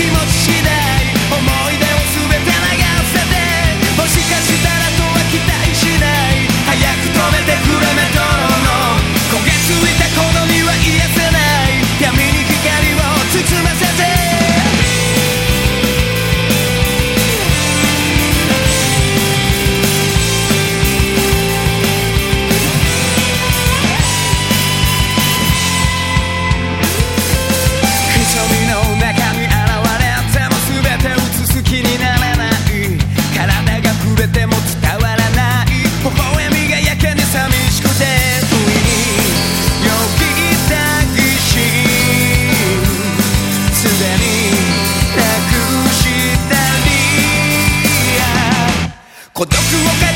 気持ち次第思い出孤独を